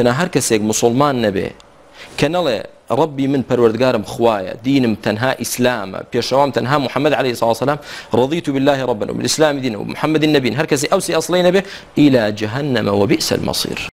تەنە هەر کەسێک مسلمان نەبێ. کە نەڵێ ڕبی من پەروەردگارم خوایە دینم تەنها ئیسلامە پێشەوام تەنها محمد عليه ساسەسلام ڕضیت و بالله ڕبن و اسلامی دینە و محەممەدی نبین هەر کەسی ئەوسی ئەسڵی نەبێ ئیلا جهنمەوە بئس مەسیر